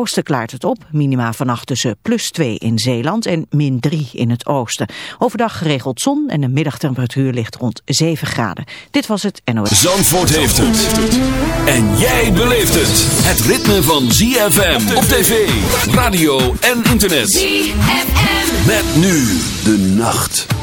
oosten klaart het op. Minima vannacht tussen plus 2 in Zeeland en min 3 in het oosten. Overdag geregeld zon en de middagtemperatuur ligt rond 7 graden. Dit was het NOS. Zandvoort heeft het. En jij beleeft het. Het ritme van ZFM op tv, radio en internet. ZFM. Met nu de nacht.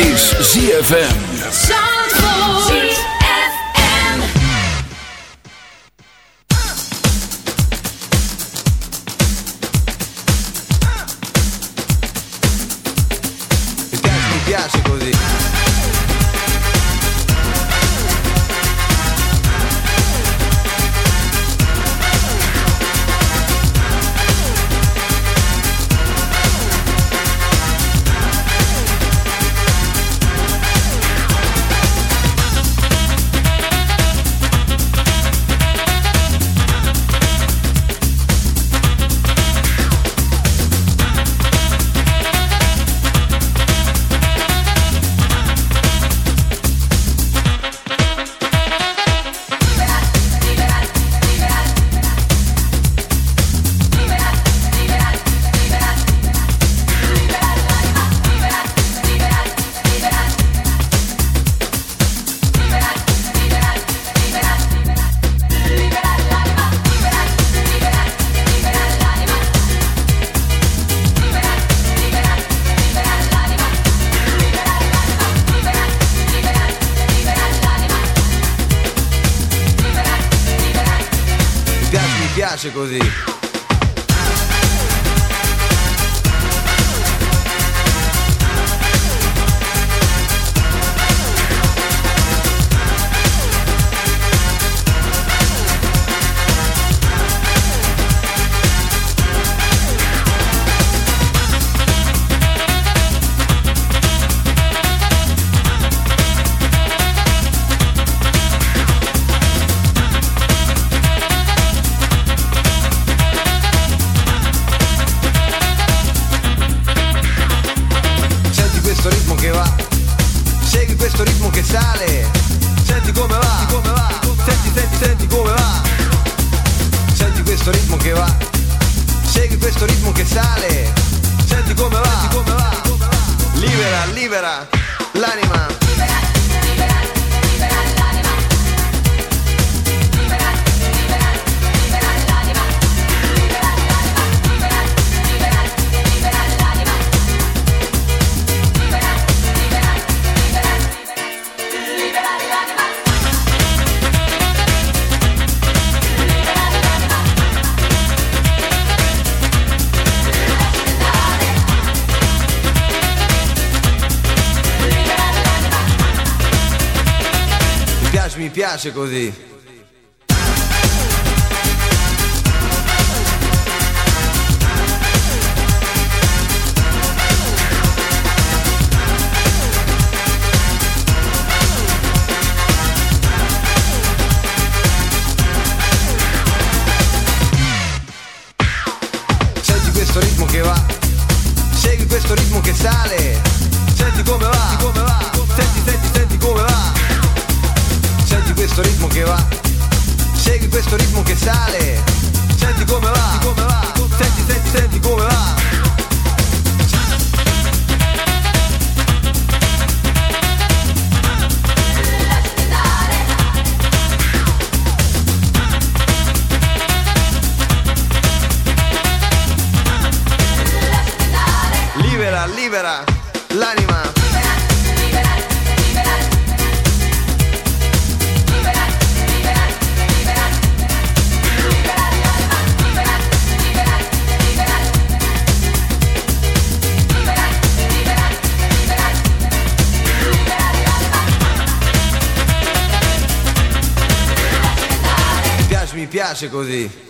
Piace libera, libera l'anima. Libera, libera, libera. Libera, libera, libera. Libera libera, libera, libera. Libera, libera, libera. Mi piace così.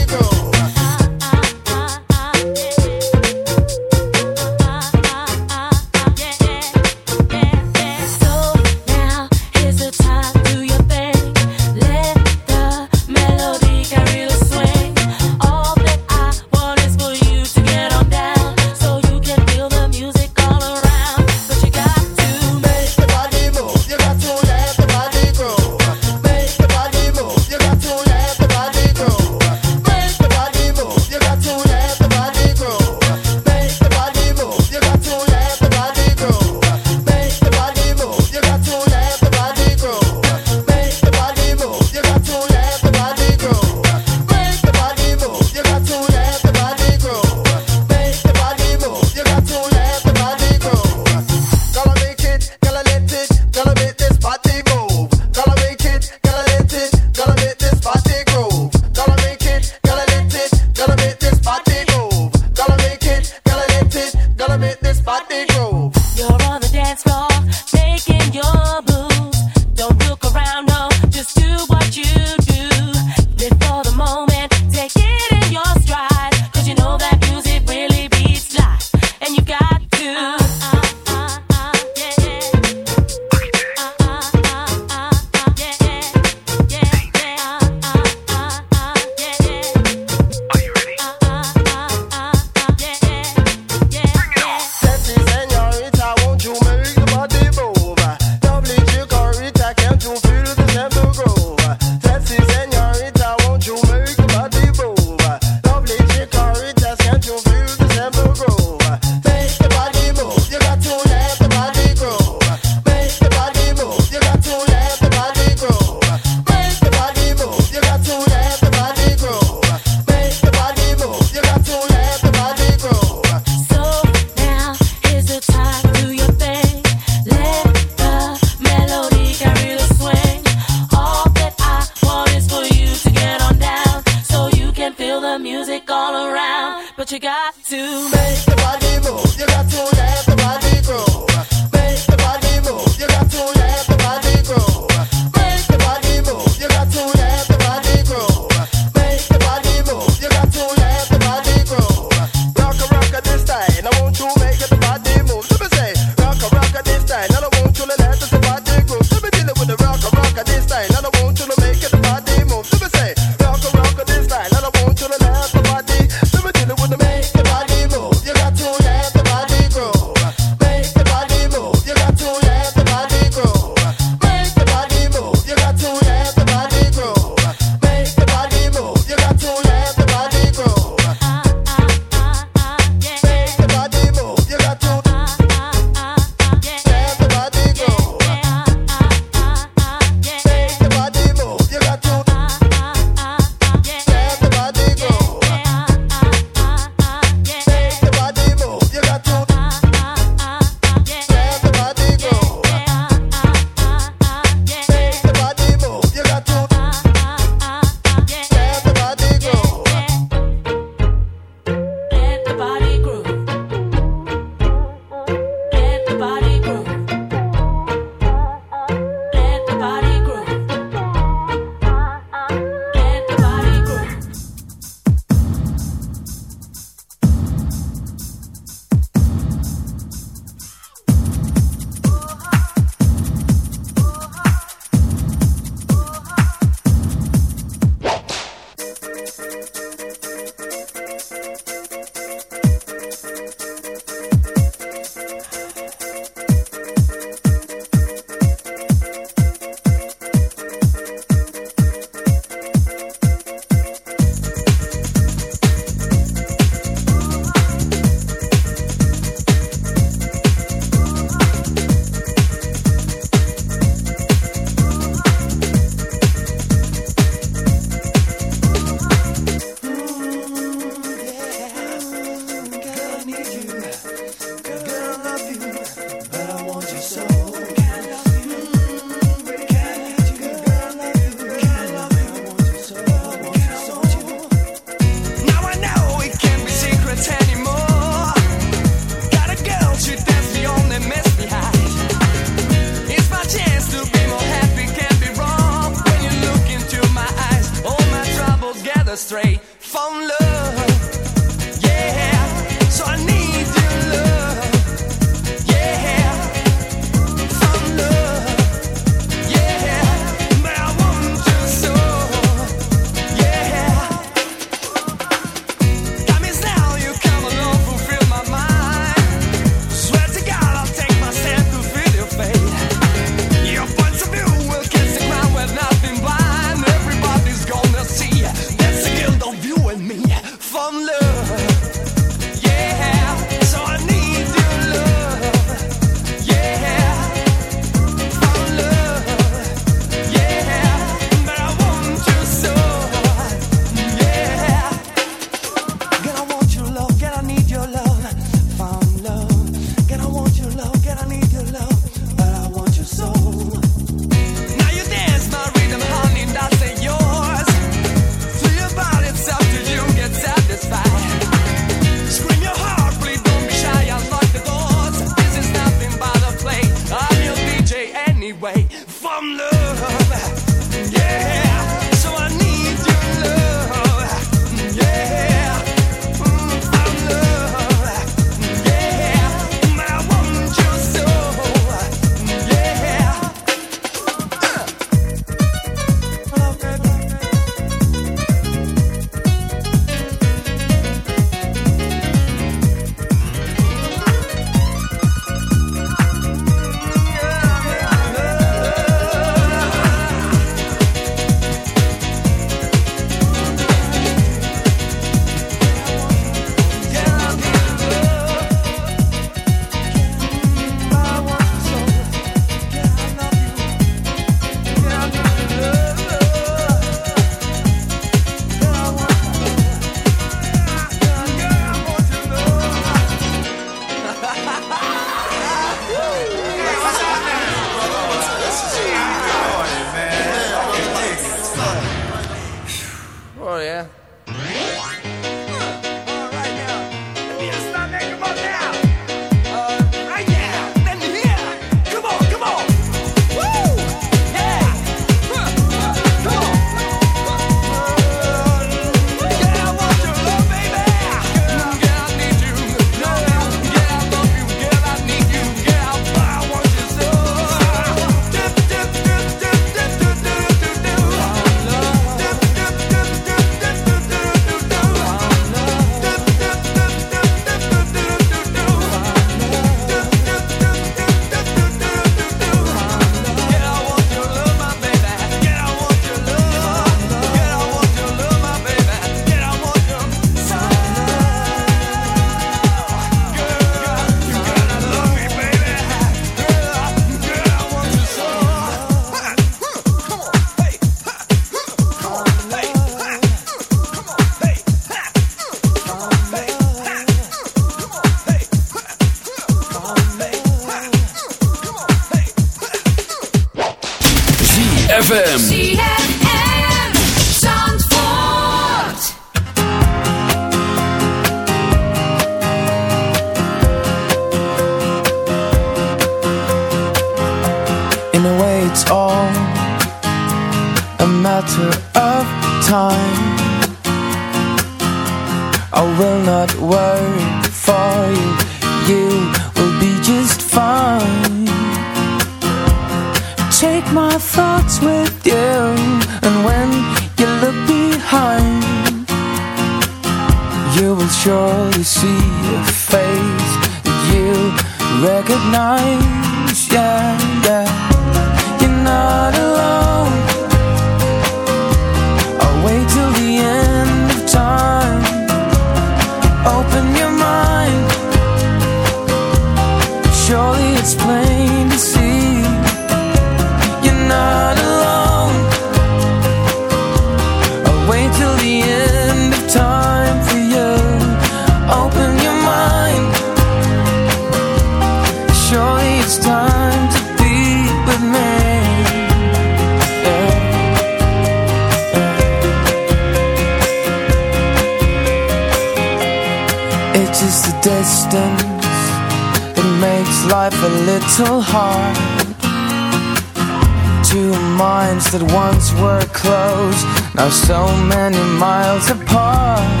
Now so many miles apart.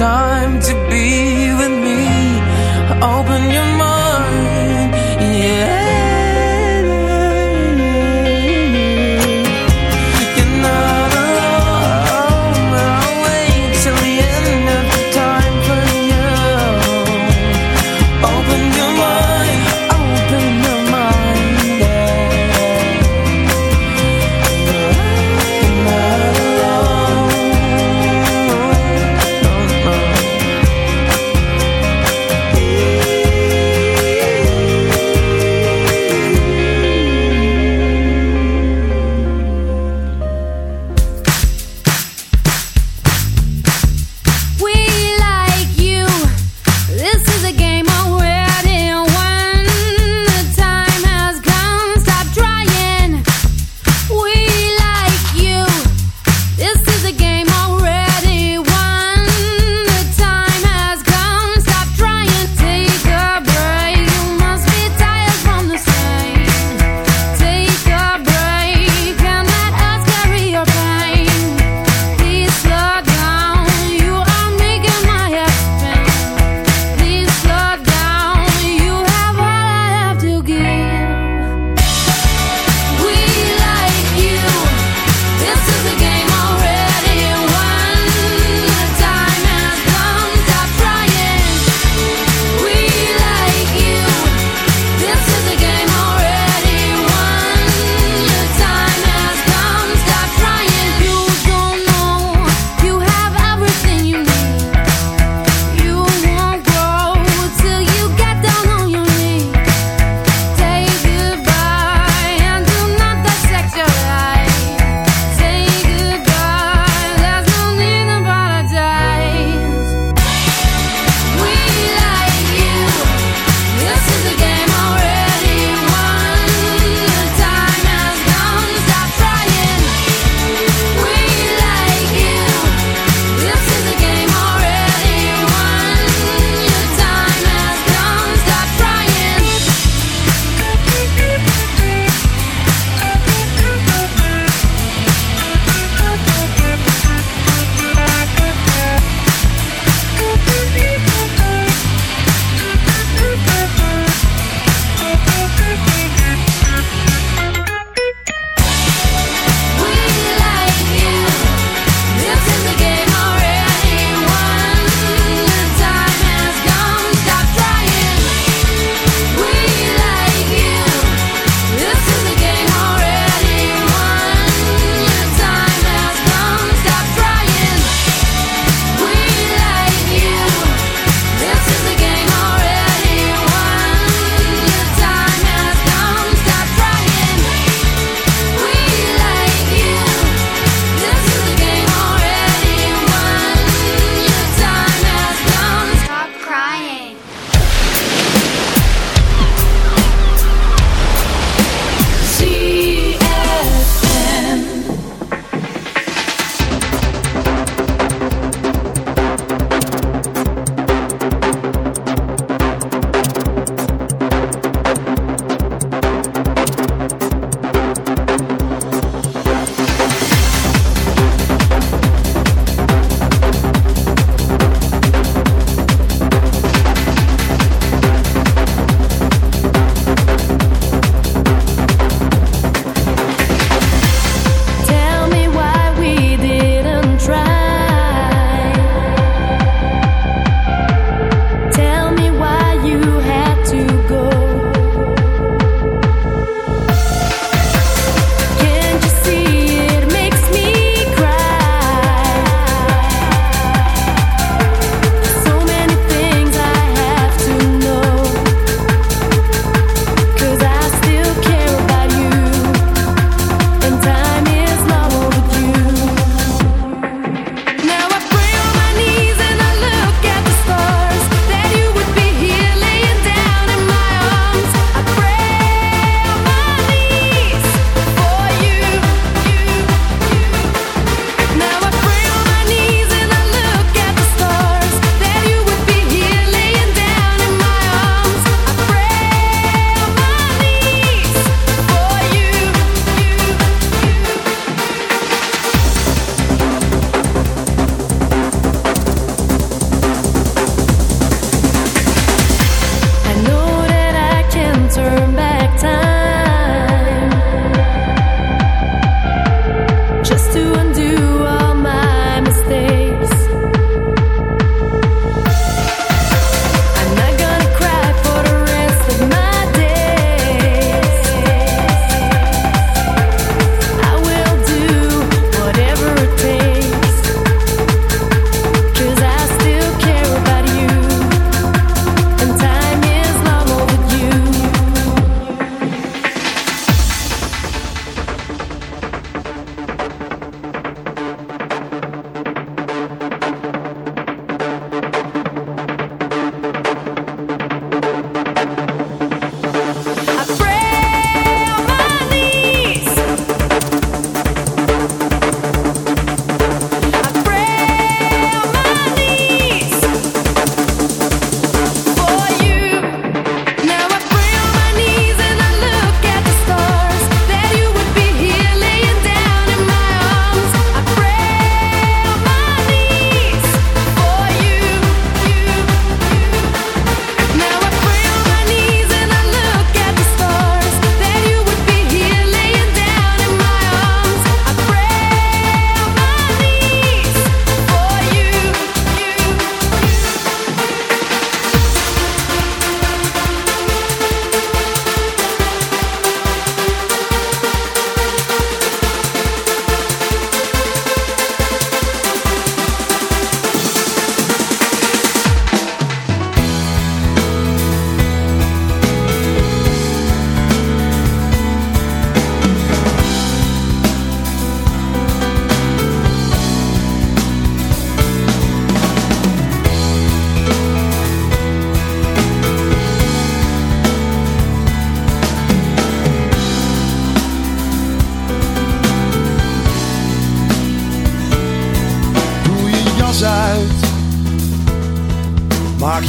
Time to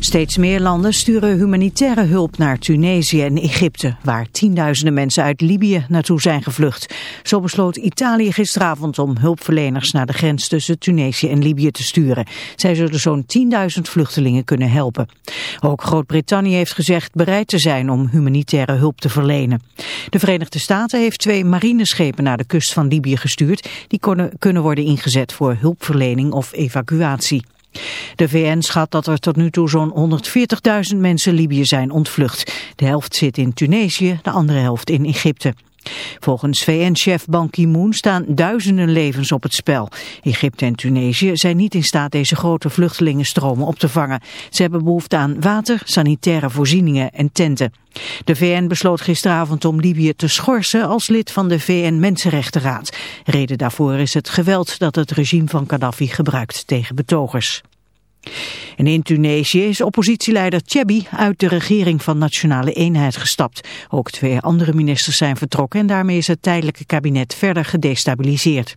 Steeds meer landen sturen humanitaire hulp naar Tunesië en Egypte, waar tienduizenden mensen uit Libië naartoe zijn gevlucht. Zo besloot Italië gisteravond om hulpverleners naar de grens tussen Tunesië en Libië te sturen. Zij zullen zo'n 10.000 vluchtelingen kunnen helpen. Ook Groot-Brittannië heeft gezegd bereid te zijn om humanitaire hulp te verlenen. De Verenigde Staten heeft twee marineschepen naar de kust van Libië gestuurd. Die kunnen, worden ingezet voor hulpverlening of evacuatie. De VN schat dat er tot nu toe zo'n 140.000 mensen Libië zijn ontvlucht. De helft zit in Tunesië, de andere helft in Egypte. Volgens VN-chef Ban Ki-moon staan duizenden levens op het spel. Egypte en Tunesië zijn niet in staat deze grote vluchtelingenstromen op te vangen. Ze hebben behoefte aan water, sanitaire voorzieningen en tenten. De VN besloot gisteravond om Libië te schorsen als lid van de VN-Mensenrechtenraad. Reden daarvoor is het geweld dat het regime van Gaddafi gebruikt tegen betogers. En in Tunesië is oppositieleider Tchebbi uit de regering van Nationale Eenheid gestapt. Ook twee andere ministers zijn vertrokken en daarmee is het tijdelijke kabinet verder gedestabiliseerd.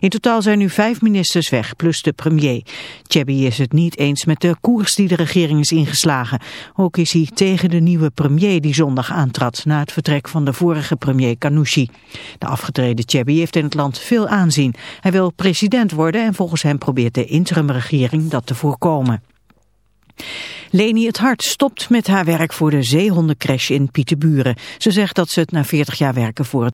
In totaal zijn nu vijf ministers weg, plus de premier. Chebby is het niet eens met de koers die de regering is ingeslagen. Ook is hij tegen de nieuwe premier die zondag aantrad... na het vertrek van de vorige premier Kanouchi. De afgetreden Chebby heeft in het land veel aanzien. Hij wil president worden en volgens hem probeert de interimregering dat te voorkomen. Leni het Hart stopt met haar werk voor de zeehondencrash in Pieterburen. Ze zegt dat ze het na 40 jaar werken voor het